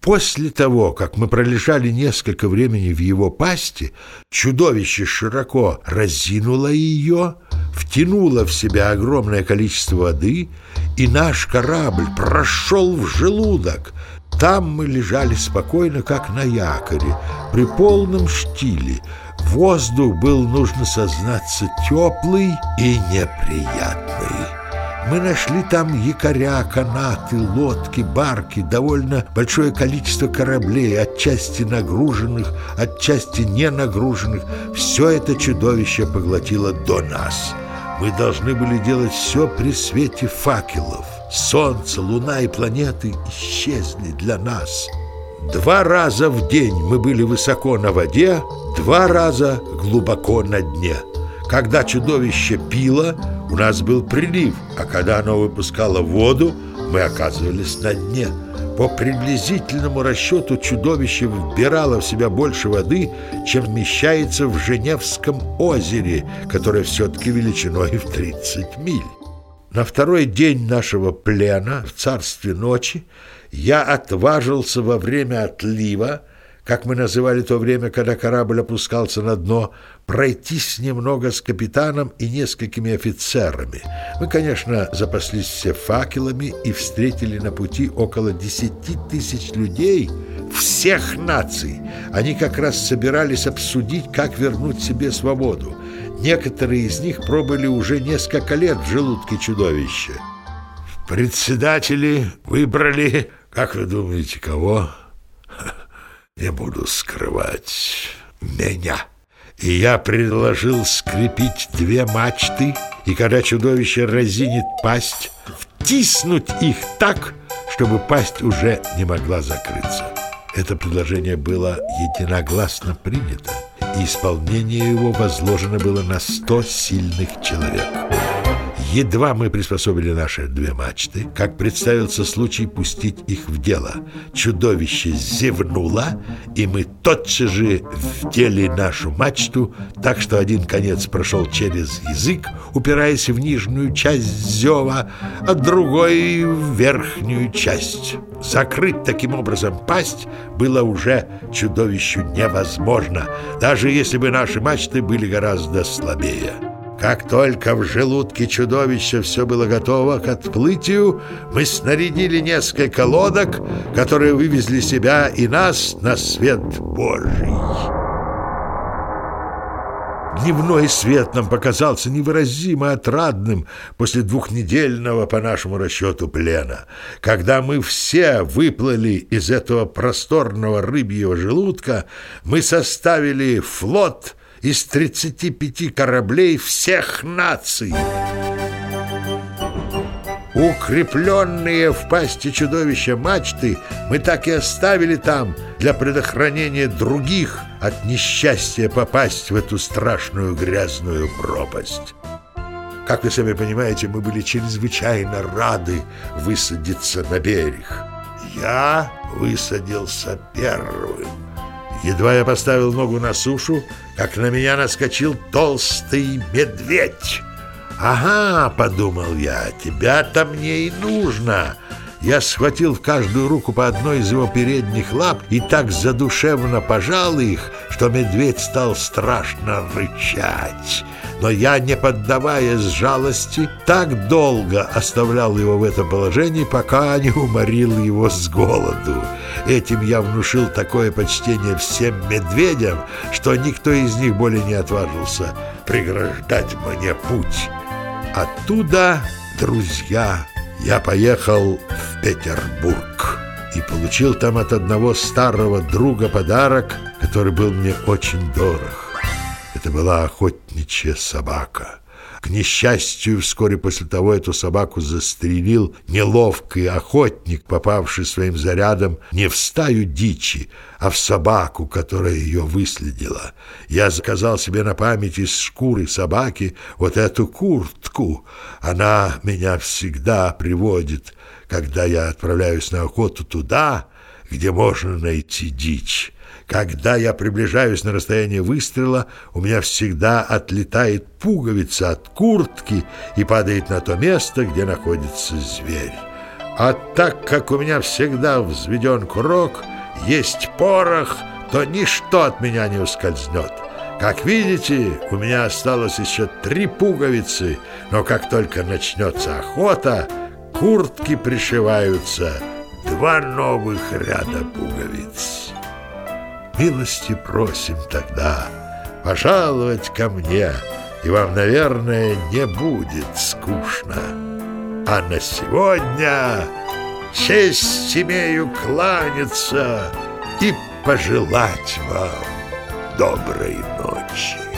После того, как мы пролежали несколько времени в его пасти, чудовище широко разинуло ее, втянуло в себя огромное количество воды, и наш корабль прошел в желудок. Там мы лежали спокойно, как на якоре, при полном штиле. Воздух был, нужно сознаться, теплый и неприятный. Мы нашли там якоря, канаты, лодки, барки, довольно большое количество кораблей, отчасти нагруженных, отчасти не нагруженных. Все это чудовище поглотило до нас. Мы должны были делать все при свете факелов. Солнце, луна и планеты исчезли для нас. Два раза в день мы были высоко на воде, два раза глубоко на дне. Когда чудовище пило, у нас был прилив, а когда оно выпускало воду, мы оказывались на дне. По приблизительному расчету чудовище вбирало в себя больше воды, чем вмещается в Женевском озере, которое все-таки величиной в 30 миль. На второй день нашего плена в царстве ночи я отважился во время отлива как мы называли то время, когда корабль опускался на дно, пройтись немного с капитаном и несколькими офицерами. Мы, конечно, запаслись все факелами и встретили на пути около десяти тысяч людей всех наций. Они как раз собирались обсудить, как вернуть себе свободу. Некоторые из них пробыли уже несколько лет в желудке чудовища. Председатели выбрали, как вы думаете, кого? Не буду скрывать, меня. И я предложил скрепить две мачты, и когда чудовище разинит пасть, втиснуть их так, чтобы пасть уже не могла закрыться. Это предложение было единогласно принято, и исполнение его возложено было на сто сильных человек. Едва мы приспособили наши две мачты, как представился случай пустить их в дело. Чудовище зевнуло, и мы тотчас же вдели нашу мачту, так что один конец прошел через язык, упираясь в нижнюю часть зева, а другой в верхнюю часть. Закрыть таким образом пасть было уже чудовищу невозможно, даже если бы наши мачты были гораздо слабее. Как только в желудке чудовища все было готово к отплытию, мы снарядили несколько лодок, которые вывезли себя и нас на свет Божий. Дневной свет нам показался невыразимо отрадным после двухнедельного, по нашему расчету, плена. Когда мы все выплыли из этого просторного рыбьего желудка, мы составили флот — из 35 кораблей всех наций. Укрепленные в пасти чудовища мачты мы так и оставили там для предохранения других от несчастья попасть в эту страшную грязную пропасть. Как вы сами понимаете, мы были чрезвычайно рады высадиться на берег. Я высадился первым. Едва я поставил ногу на сушу, как на меня наскочил толстый медведь. «Ага», — подумал я, — «тебя-то мне и нужно». Я схватил в каждую руку по одной из его передних лап и так задушевно пожал их, что медведь стал страшно рычать но я, не поддаваясь жалости, так долго оставлял его в этом положении, пока не уморил его с голоду. Этим я внушил такое почтение всем медведям, что никто из них более не отважился преграждать мне путь. Оттуда, друзья, я поехал в Петербург и получил там от одного старого друга подарок, который был мне очень дорог. Это была охотничья собака. К несчастью, вскоре после того эту собаку застрелил неловкий охотник, попавший своим зарядом не в стаю дичи, а в собаку, которая ее выследила. Я заказал себе на память из шкуры собаки вот эту куртку. Она меня всегда приводит, когда я отправляюсь на охоту туда, где можно найти дичь. Когда я приближаюсь на расстояние выстрела, у меня всегда отлетает пуговица от куртки и падает на то место, где находится зверь. А так как у меня всегда взведен курок, есть порох, то ничто от меня не ускользнет. Как видите, у меня осталось еще три пуговицы, но как только начнется охота, куртки пришиваются два новых ряда пуговиц. Милости просим тогда пожаловать ко мне, и вам, наверное, не будет скучно. А на сегодня честь имею кланяться и пожелать вам доброй ночи.